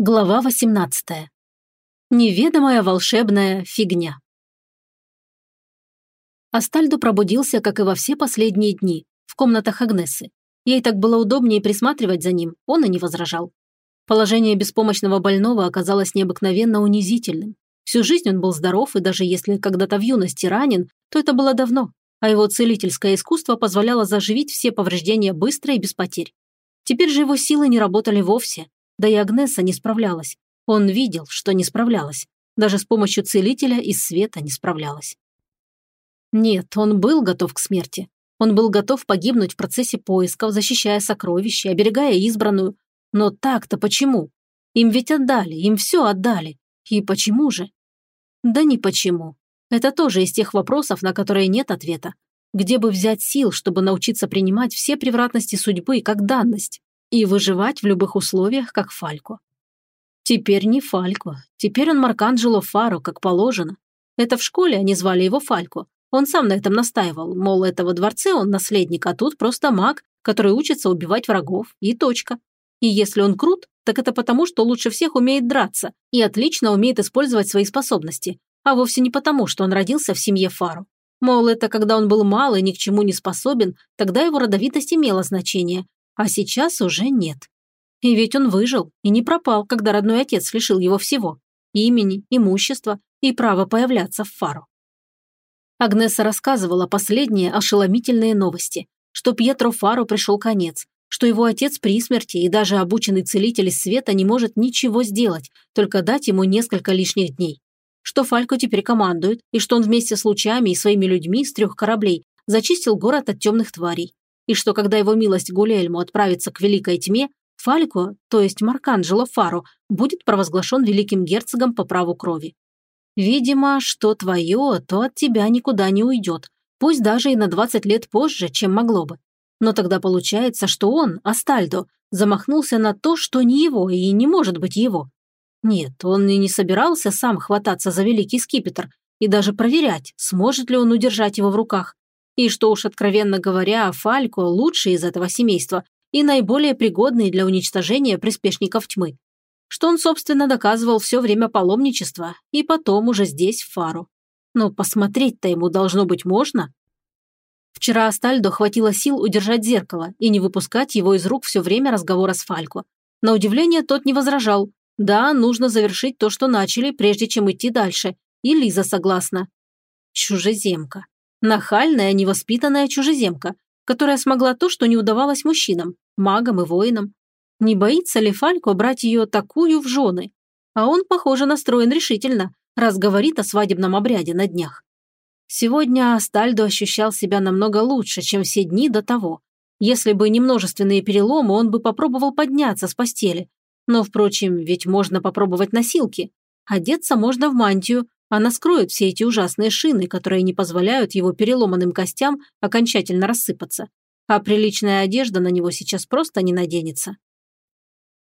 Глава 18. Неведомая волшебная фигня. Астальдо пробудился, как и во все последние дни, в комнатах Агнессы. Ей так было удобнее присматривать за ним, он и не возражал. Положение беспомощного больного оказалось необыкновенно унизительным. Всю жизнь он был здоров, и даже если когда-то в юности ранен, то это было давно, а его целительское искусство позволяло заживить все повреждения быстро и без потерь. Теперь же его силы не работали вовсе, да и Агнеса не справлялась. Он видел, что не справлялась. Даже с помощью целителя из света не справлялась. Нет, он был готов к смерти. Он был готов погибнуть в процессе поисков, защищая сокровища, оберегая избранную. Но так-то почему? Им ведь отдали, им все отдали. И почему же? Да не почему. Это тоже из тех вопросов, на которые нет ответа. Где бы взять сил, чтобы научиться принимать все превратности судьбы как данность? И выживать в любых условиях, как Фалько. Теперь не Фалько, теперь он Марканджело Фаро, как положено. Это в школе они звали его Фалько. Он сам на этом настаивал, мол, это во дворце он наследник, а тут просто маг, который учится убивать врагов, и точка. И если он крут, так это потому, что лучше всех умеет драться и отлично умеет использовать свои способности, а вовсе не потому, что он родился в семье Фаро. Мол, это когда он был мал и ни к чему не способен, тогда его родовитость имела значение, а сейчас уже нет. И ведь он выжил и не пропал, когда родной отец лишил его всего – имени, имущества и права появляться в фару. Агнеса рассказывала последние ошеломительные новости, что Пьетро Фару пришел конец, что его отец при смерти и даже обученный целитель света не может ничего сделать, только дать ему несколько лишних дней. Что Фалько теперь командует, и что он вместе с лучами и своими людьми с трех кораблей зачистил город от темных тварей, и что когда его милость Гулельму отправится к Великой Тьме, Фалько, то есть Марканджело Фаро, будет провозглашен великим герцогом по праву крови. Видимо, что твое, то от тебя никуда не уйдет, пусть даже и на 20 лет позже, чем могло бы. Но тогда получается, что он, Астальдо, замахнулся на то, что не его и не может быть его. Нет, он и не собирался сам хвататься за великий скипетр и даже проверять, сможет ли он удержать его в руках. И что уж откровенно говоря, Фалько лучший из этого семейства и наиболее пригодный для уничтожения приспешников тьмы. Что он, собственно, доказывал все время паломничества и потом уже здесь, в Фару. Но посмотреть-то ему должно быть можно. Вчера Астальдо хватило сил удержать зеркало и не выпускать его из рук все время разговора с Фалько. На удивление тот не возражал. Да, нужно завершить то, что начали, прежде чем идти дальше. И Лиза согласна. Чужеземка. Нахальная, невоспитанная чужеземка, которая смогла то, что не удавалось мужчинам, магам и воинам. Не боится ли Фалько брать ее такую в жены? А он, похоже, настроен решительно, раз говорит о свадебном обряде на днях. Сегодня Астальдо ощущал себя намного лучше, чем все дни до того. Если бы не множественные переломы, он бы попробовал подняться с постели. Но, впрочем, ведь можно попробовать носилки. Одеться можно в мантию, она скроет все эти ужасные шины, которые не позволяют его переломанным костям окончательно рассыпаться. А приличная одежда на него сейчас просто не наденется.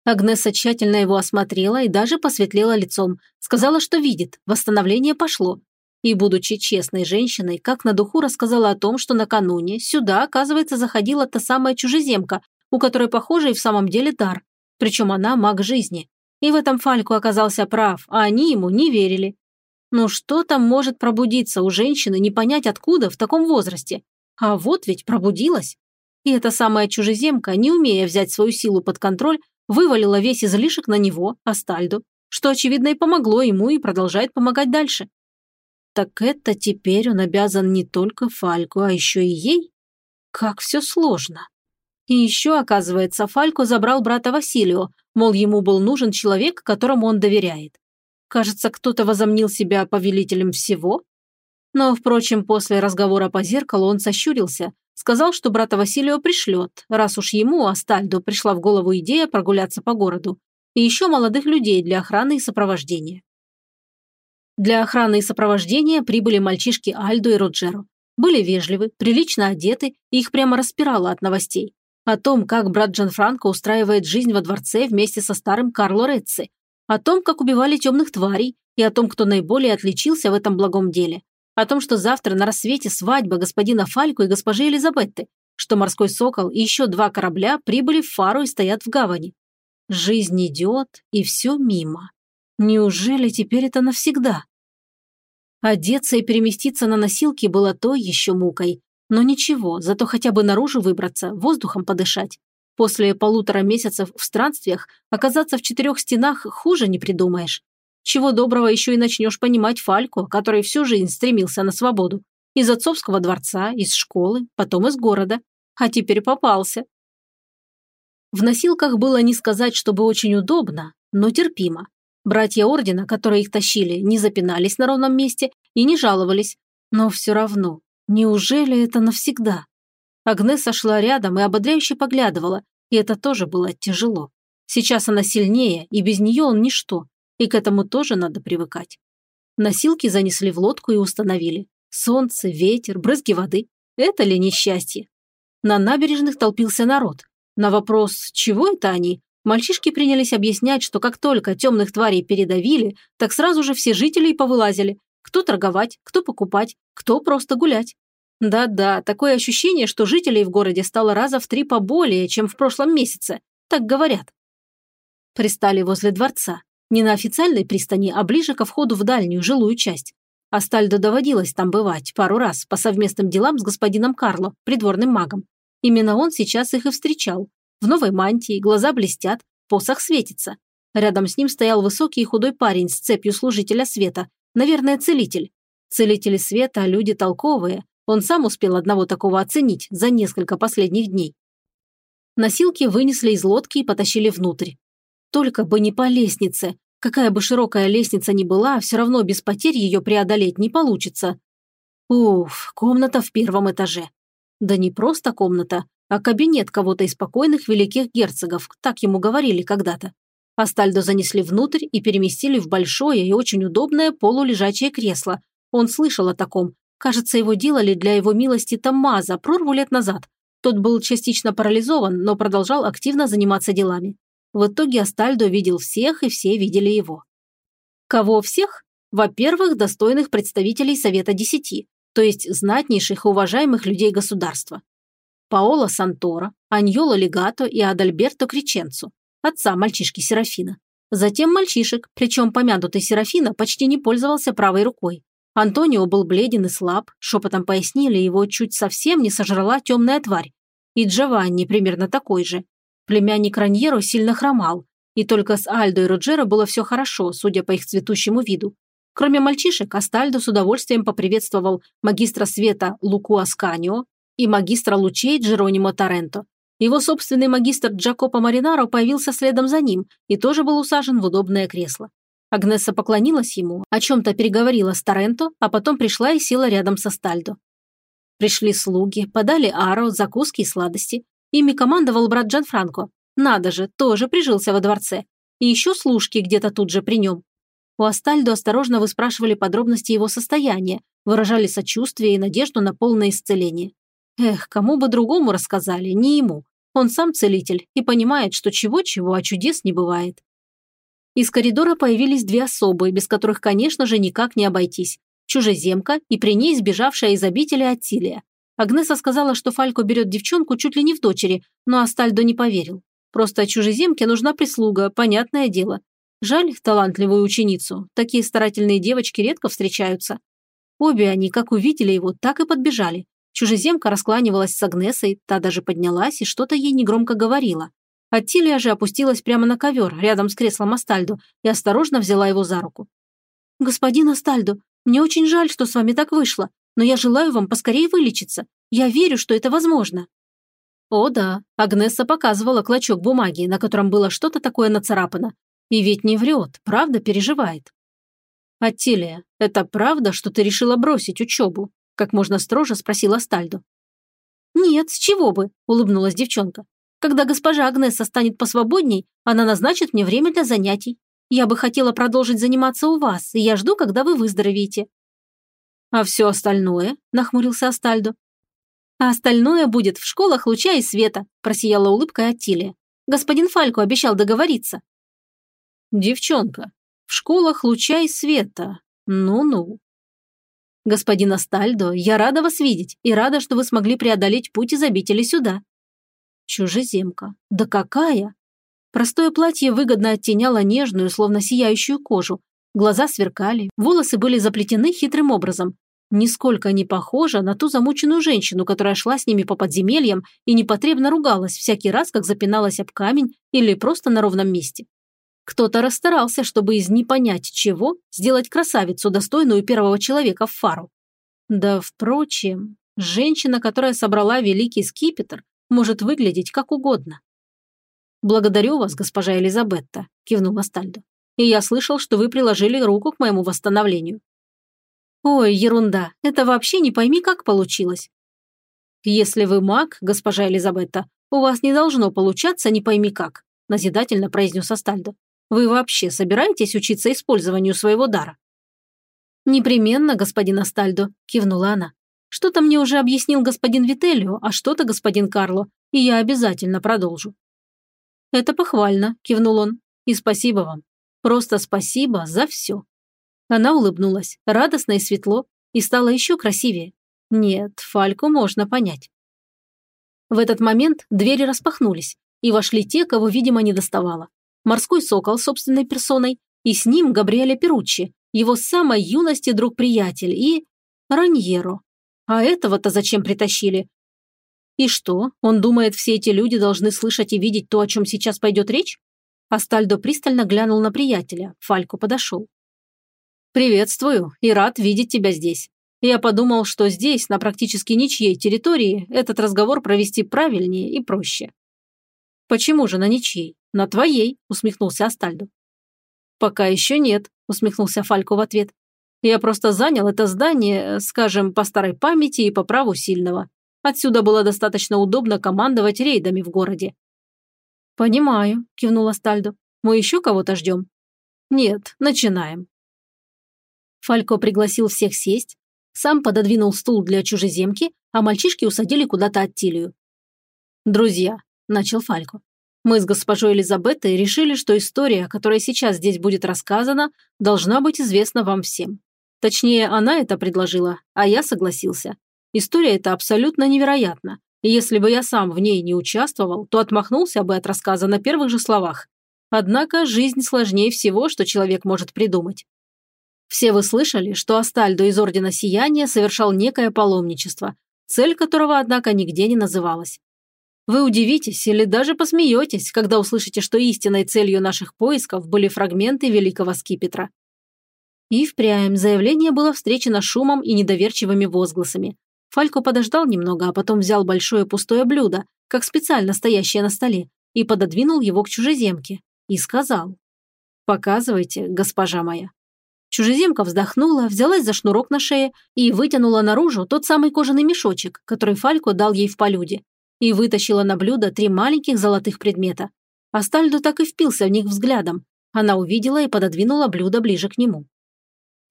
Агнеса тщательно его осмотрела и даже посветлела лицом. Сказала, что видит, восстановление пошло. И, будучи честной женщиной, как на духу рассказала о том, что накануне сюда, оказывается, заходила та самая чужеземка, у которой, похоже, и в самом деле дар. Причем она маг жизни. И в этом Фальку оказался прав, а они ему не верили. Ну что там может пробудиться у женщины, не понять откуда в таком возрасте? А вот ведь пробудилась. И эта самая чужеземка, не умея взять свою силу под контроль, вывалила весь излишек на него, Астальду, что, очевидно, и помогло ему и продолжает помогать дальше. Так это теперь он обязан не только Фальку, а еще и ей? Как все сложно. И еще, оказывается, Фалько забрал брата Василио, мол, ему был нужен человек, которому он доверяет. Кажется, кто-то возомнил себя повелителем всего. Но, впрочем, после разговора по зеркалу он сощурился, сказал, что брата Василия пришлет, раз уж ему, Астальдо, пришла в голову идея прогуляться по городу, и еще молодых людей для охраны и сопровождения. Для охраны и сопровождения прибыли мальчишки Альдо и Роджеро. Были вежливы, прилично одеты, и их прямо распирало от новостей. О том, как брат Джанфранко устраивает жизнь во дворце вместе со старым Карло Рецци, о том, как убивали темных тварей, и о том, кто наиболее отличился в этом благом деле. О том, что завтра на рассвете свадьба господина Фальку и госпожи Элизабетты, что морской сокол и еще два корабля прибыли в Фару и стоят в гавани. Жизнь идет, и все мимо. Неужели теперь это навсегда? Одеться и переместиться на носилки было то еще мукой. Но ничего, зато хотя бы наружу выбраться, воздухом подышать. После полутора месяцев в странствиях оказаться в четырех стенах хуже не придумаешь. Чего доброго еще и начнешь понимать Фальку, который всю жизнь стремился на свободу. Из отцовского дворца, из школы, потом из города. А теперь попался. В носилках было не сказать, чтобы очень удобно, но терпимо. Братья Ордена, которые их тащили, не запинались на ровном месте и не жаловались. Но все равно, неужели это навсегда? Агнеса шла рядом и ободряюще поглядывала, и это тоже было тяжело. Сейчас она сильнее, и без нее он ничто, и к этому тоже надо привыкать. Носилки занесли в лодку и установили. Солнце, ветер, брызги воды. Это ли несчастье? На набережных толпился народ. На вопрос «Чего это они?» мальчишки принялись объяснять, что как только темных тварей передавили, так сразу же все жители и повылазили. Кто торговать, кто покупать, кто просто гулять. Да-да, такое ощущение, что жителей в городе стало раза в три поболее, чем в прошлом месяце. Так говорят. Пристали возле дворца. Не на официальной пристани, а ближе ко входу в дальнюю жилую часть. Астальдо доводилось там бывать пару раз по совместным делам с господином Карло, придворным магом. Именно он сейчас их и встречал. В новой мантии, глаза блестят, посох светится. Рядом с ним стоял высокий и худой парень с цепью служителя света, наверное, целитель. Целители света – люди толковые. Он сам успел одного такого оценить за несколько последних дней. Носилки вынесли из лодки и потащили внутрь. Только бы не по лестнице. Какая бы широкая лестница ни была, все равно без потерь ее преодолеть не получится. Уф, комната в первом этаже. Да не просто комната, а кабинет кого-то из покойных великих герцогов, так ему говорили когда-то. Астальдо занесли внутрь и переместили в большое и очень удобное полулежачее кресло. Он слышал о таком. Кажется, его делали для его милости Таммаза прорву лет назад. Тот был частично парализован, но продолжал активно заниматься делами. В итоге Астальдо видел всех, и все видели его. Кого всех? Во-первых, достойных представителей Совета Десяти, то есть знатнейших и уважаемых людей государства. Паоло Сантора, Аньоло Легато и Адальберто Криченцо, отца мальчишки Серафина. Затем мальчишек, причем помянутый Серафина почти не пользовался правой рукой. Антонио был бледен и слаб, шепотом пояснили, его чуть совсем не сожрала темная тварь. И Джованни примерно такой же, Племянник Раньеро сильно хромал, и только с Альдо и Роджеро было все хорошо, судя по их цветущему виду. Кроме мальчишек, Астальдо с удовольствием поприветствовал магистра света Луку Асканио и магистра лучей Джеронимо Таренто. Его собственный магистр Джакопо Маринаро появился следом за ним и тоже был усажен в удобное кресло. Агнеса поклонилась ему, о чем-то переговорила с Таренто, а потом пришла и села рядом со Стальдо. Пришли слуги, подали аро, закуски и сладости. Ими командовал брат Джанфранко. Надо же, тоже прижился во дворце. И еще служки где-то тут же при нем. У Астальдо осторожно выспрашивали подробности его состояния, выражали сочувствие и надежду на полное исцеление. Эх, кому бы другому рассказали, не ему. Он сам целитель и понимает, что чего-чего, а чудес не бывает. Из коридора появились две особы, без которых, конечно же, никак не обойтись. Чужеземка и при ней сбежавшая из обители Аттилия. Агнеса сказала, что Фалько берет девчонку чуть ли не в дочери, но Астальдо не поверил. Просто чужеземке нужна прислуга, понятное дело. Жаль талантливую ученицу, такие старательные девочки редко встречаются. Обе они, как увидели его, так и подбежали. Чужеземка раскланивалась с Агнесой, та даже поднялась и что-то ей негромко говорила. Аттилия же опустилась прямо на ковер, рядом с креслом Астальдо, и осторожно взяла его за руку. «Господин Астальдо, мне очень жаль, что с вами так вышло но я желаю вам поскорее вылечиться. Я верю, что это возможно». О да, Агнесса показывала клочок бумаги, на котором было что-то такое нацарапано. И ведь не врет, правда переживает. «Аттилия, это правда, что ты решила бросить учебу?» Как можно строже спросила Стальдо. «Нет, с чего бы?» – улыбнулась девчонка. «Когда госпожа Агнесса станет посвободней, она назначит мне время для занятий. Я бы хотела продолжить заниматься у вас, и я жду, когда вы выздоровеете. «А все остальное?» – нахмурился Астальдо. «А остальное будет в школах луча и света», – просияла улыбкой Аттилия. «Господин Фалько обещал договориться». «Девчонка, в школах луча и света. Ну-ну». «Господин Астальдо, я рада вас видеть и рада, что вы смогли преодолеть путь из обители сюда». «Чужеземка. Да какая?» Простое платье выгодно оттеняло нежную, словно сияющую кожу. Глаза сверкали, волосы были заплетены хитрым образом. Нисколько не похожа на ту замученную женщину, которая шла с ними по подземельям и непотребно ругалась всякий раз, как запиналась об камень или просто на ровном месте. Кто-то расстарался, чтобы из не понять чего сделать красавицу, достойную первого человека в фару. Да, впрочем, женщина, которая собрала великий скипетр, может выглядеть как угодно. «Благодарю вас, госпожа Элизабетта», – кивнул Астальдо. «И я слышал, что вы приложили руку к моему восстановлению». «Ой, ерунда, это вообще не пойми, как получилось». «Если вы маг, госпожа Элизабетта, у вас не должно получаться не пойми как», – назидательно произнес Астальдо. Вы вообще собираетесь учиться использованию своего дара?» «Непременно, господин Астальдо», – кивнула она. «Что-то мне уже объяснил господин Вителлио, а что-то господин Карло, и я обязательно продолжу». «Это похвально», – кивнул он. «И спасибо вам. Просто спасибо за все». Она улыбнулась, радостно и светло, и стала еще красивее. Нет, Фальку можно понять. В этот момент двери распахнулись, и вошли те, кого, видимо, не доставало морской сокол собственной персоной, и с ним Габриэля Перуччи, его самой юности друг-приятель, и... Раньеро. А этого-то зачем притащили? И что, он думает, все эти люди должны слышать и видеть то, о чем сейчас пойдет речь? Астальдо пристально глянул на приятеля, Фалько подошел. «Приветствую и рад видеть тебя здесь. Я подумал, что здесь, на практически ничьей территории, этот разговор провести правильнее и проще». «Почему же на ничьей?» «На твоей», – усмехнулся Астальдо. «Пока еще нет», – усмехнулся Фалько в ответ. «Я просто занял это здание, скажем, по старой памяти и по праву сильного. Отсюда было достаточно удобно командовать рейдами в городе». «Понимаю», – кивнул Астальдо. «Мы еще кого-то ждем?» «Нет, начинаем». Фалько пригласил всех сесть, сам пододвинул стул для чужеземки, а мальчишки усадили куда-то Аттилию. «Друзья», – начал Фалько, мы с госпожой Элизабетой решили, что история, которая сейчас здесь будет рассказана, должна быть известна вам всем. Точнее, она это предложила, а я согласился. История эта абсолютно невероятна, и если бы я сам в ней не участвовал, то отмахнулся бы от рассказа на первых же словах. Однако жизнь сложнее всего, что человек может придумать. Все вы слышали, что Астальдо из Ордена Сияния совершал некое паломничество, цель которого, однако, нигде не называлась. Вы удивитесь или даже посмеетесь, когда услышите, что истинной целью наших поисков были фрагменты Великого Скипетра. И впрямь заявление было встречено шумом и недоверчивыми возгласами. Фалько подождал немного, а потом взял большое пустое блюдо, как специально стоящее на столе, и пододвинул его к чужеземке. И сказал. «Показывайте, госпожа моя». Чужеземка вздохнула, взялась за шнурок на шее и вытянула наружу тот самый кожаный мешочек, который Фалько дал ей в полюде и вытащила на блюдо три маленьких золотых предмета. Астальдо так и впился в них взглядом. Она увидела и пододвинула блюдо ближе к нему.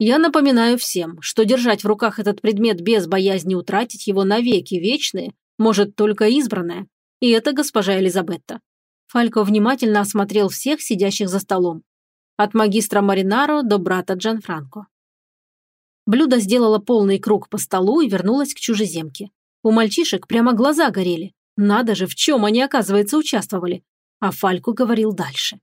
Я напоминаю всем, что держать в руках этот предмет без боязни утратить его навеки вечные может только избранная, и это госпожа Элизабетта. Фалько внимательно осмотрел всех сидящих за столом. От магистра Маринаро до брата Джанфранко. Блюдо сделало полный круг по столу и вернулось к чужеземке. У мальчишек прямо глаза горели. Надо же, в чем они, оказывается, участвовали. А Фальку говорил дальше.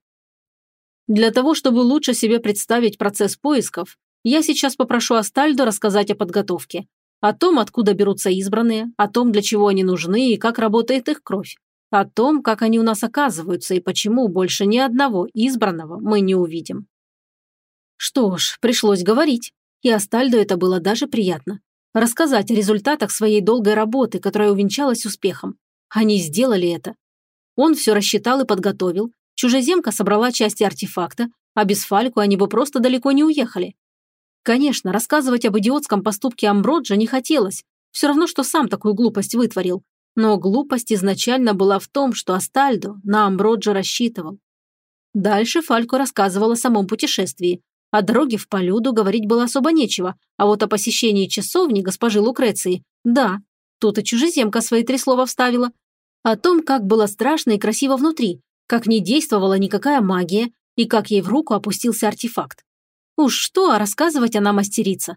Для того, чтобы лучше себе представить процесс поисков, я сейчас попрошу Астальдо рассказать о подготовке. О том, откуда берутся избранные, о том, для чего они нужны и как работает их кровь. О том, как они у нас оказываются и почему больше ни одного избранного мы не увидим. Что ж, пришлось говорить. И Астальдо это было даже приятно. Рассказать о результатах своей долгой работы, которая увенчалась успехом. Они сделали это. Он все рассчитал и подготовил. Чужеземка собрала части артефакта, а без Фальку они бы просто далеко не уехали. Конечно, рассказывать об идиотском поступке Амброджа не хотелось. Все равно, что сам такую глупость вытворил. Но глупость изначально была в том, что Астальдо на Амброджа рассчитывал. Дальше Фалько рассказывал о самом путешествии. О дороге в Полюду говорить было особо нечего, а вот о посещении часовни госпожи Лукреции – да, Тут и чужеземка свои три слова вставила. О том, как было страшно и красиво внутри, как не действовала никакая магия и как ей в руку опустился артефакт. Уж что, а рассказывать она мастерица.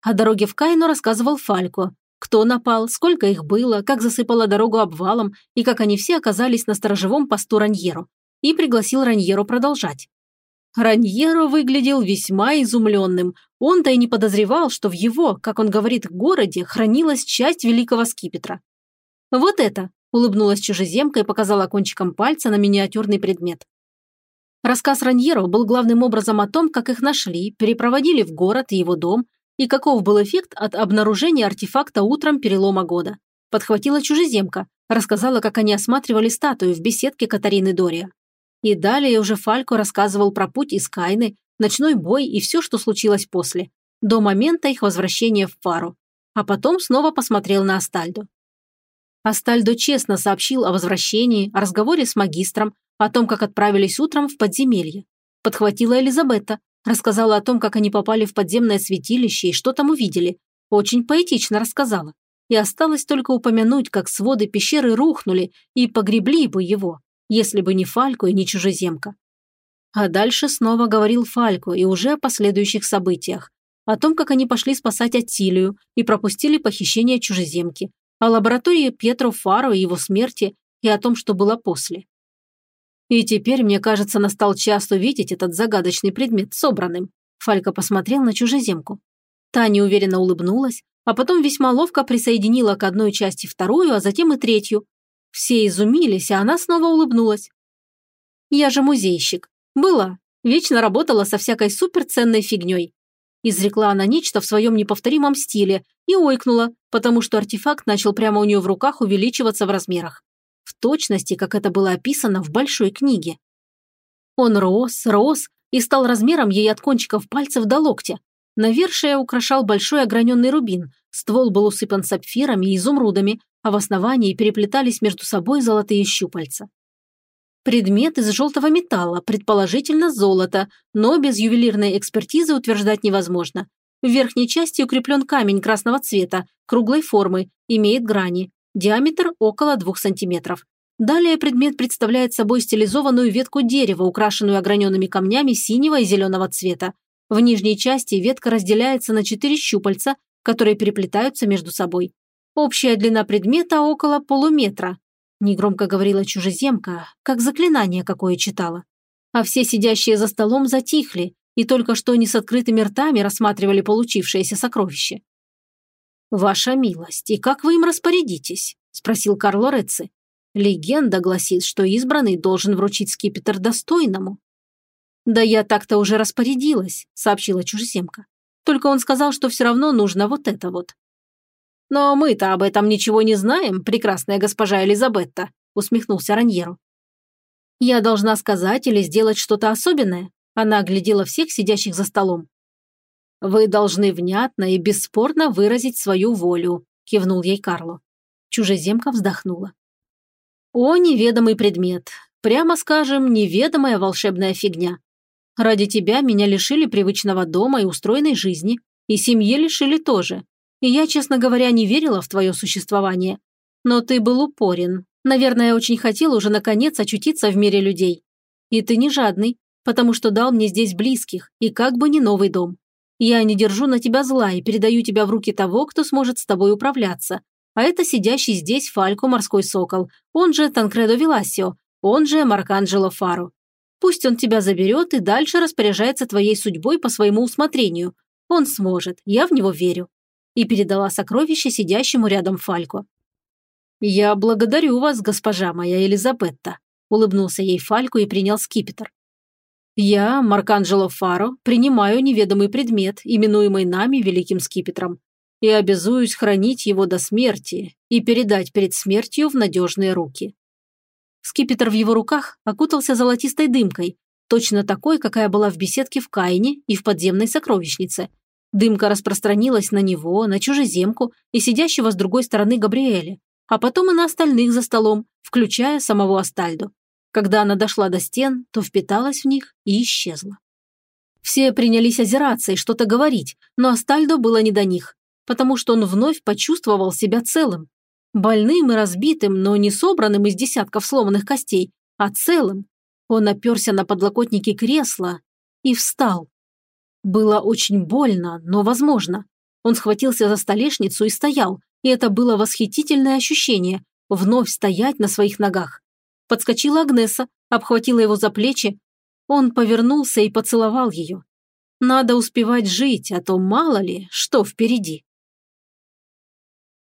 О дороге в Кайну рассказывал Фалько. Кто напал, сколько их было, как засыпала дорогу обвалом и как они все оказались на сторожевом посту Раньеру. и пригласил Раньеру продолжать. Раньеро выглядел весьма изумленным. Он-то и не подозревал, что в его, как он говорит, городе хранилась часть великого скипетра. «Вот это!» – улыбнулась чужеземка и показала кончиком пальца на миниатюрный предмет. Рассказ Раньеро был главным образом о том, как их нашли, перепроводили в город и его дом, и каков был эффект от обнаружения артефакта утром перелома года. Подхватила чужеземка, рассказала, как они осматривали статую в беседке Катарины Дория. И далее уже Фалько рассказывал про путь из Кайны, ночной бой и все, что случилось после, до момента их возвращения в Фару. А потом снова посмотрел на Астальдо. Астальдо честно сообщил о возвращении, о разговоре с магистром, о том, как отправились утром в подземелье. Подхватила Элизабетта, рассказала о том, как они попали в подземное святилище и что там увидели. Очень поэтично рассказала. И осталось только упомянуть, как своды пещеры рухнули и погребли бы его если бы не Фалько и не чужеземка. А дальше снова говорил Фалько и уже о последующих событиях. О том, как они пошли спасать Аттилию и пропустили похищение чужеземки, о лаборатории Пьетро Фаро и его смерти и о том, что было после. И теперь, мне кажется, настал час увидеть этот загадочный предмет собранным. Фалька посмотрел на чужеземку. Та неуверенно улыбнулась, а потом весьма ловко присоединила к одной части вторую, а затем и третью, все изумились, а она снова улыбнулась. «Я же музейщик. Была. Вечно работала со всякой суперценной фигней». Изрекла она нечто в своем неповторимом стиле и ойкнула, потому что артефакт начал прямо у нее в руках увеличиваться в размерах. В точности, как это было описано в большой книге. Он рос, рос и стал размером ей от кончиков пальцев до локтя. Навершие украшал большой ограненный рубин, ствол был усыпан сапфирами и изумрудами, а в основании переплетались между собой золотые щупальца. Предмет из желтого металла, предположительно золото, но без ювелирной экспертизы утверждать невозможно. В верхней части укреплен камень красного цвета, круглой формы, имеет грани, диаметр около 2 сантиметров. Далее предмет представляет собой стилизованную ветку дерева, украшенную ограненными камнями синего и зеленого цвета. В нижней части ветка разделяется на четыре щупальца, которые переплетаются между собой. Общая длина предмета около полуметра. Негромко говорила чужеземка, как заклинание какое читала. А все сидящие за столом затихли и только что не с открытыми ртами рассматривали получившееся сокровище. «Ваша милость, и как вы им распорядитесь?» – спросил Карло Реци. «Легенда гласит, что избранный должен вручить скипетр достойному». «Да я так-то уже распорядилась», – сообщила чужеземка. «Только он сказал, что все равно нужно вот это вот». «Но мы-то об этом ничего не знаем, прекрасная госпожа Элизабетта», усмехнулся Раньеру. «Я должна сказать или сделать что-то особенное?» Она оглядела всех сидящих за столом. «Вы должны внятно и бесспорно выразить свою волю», кивнул ей Карло. Чужеземка вздохнула. «О, неведомый предмет. Прямо скажем, неведомая волшебная фигня. Ради тебя меня лишили привычного дома и устроенной жизни, и семьи лишили тоже. И я, честно говоря, не верила в твое существование. Но ты был упорен. Наверное, очень хотел уже наконец очутиться в мире людей. И ты не жадный, потому что дал мне здесь близких, и как бы не новый дом. Я не держу на тебя зла и передаю тебя в руки того, кто сможет с тобой управляться. А это сидящий здесь Фалько Морской Сокол, он же Танкредо Веласио, он же Марканджело Фаро. Пусть он тебя заберет и дальше распоряжается твоей судьбой по своему усмотрению. Он сможет, я в него верю и передала сокровище сидящему рядом Фалько. «Я благодарю вас, госпожа моя Елизабетта», – улыбнулся ей Фалько и принял скипетр. «Я, Марканджело Фаро, принимаю неведомый предмет, именуемый нами Великим Скипетром, и обязуюсь хранить его до смерти и передать перед смертью в надежные руки». Скипетр в его руках окутался золотистой дымкой, точно такой, какая была в беседке в Каине и в подземной сокровищнице – Дымка распространилась на него, на чужеземку и сидящего с другой стороны Габриэля, а потом и на остальных за столом, включая самого Астальдо. Когда она дошла до стен, то впиталась в них и исчезла. Все принялись озираться и что-то говорить, но Астальдо было не до них, потому что он вновь почувствовал себя целым. Больным и разбитым, но не собранным из десятков сломанных костей, а целым. Он оперся на подлокотники кресла и встал. Было очень больно, но возможно. Он схватился за столешницу и стоял, и это было восхитительное ощущение – вновь стоять на своих ногах. Подскочила Агнеса, обхватила его за плечи. Он повернулся и поцеловал ее. Надо успевать жить, а то мало ли, что впереди.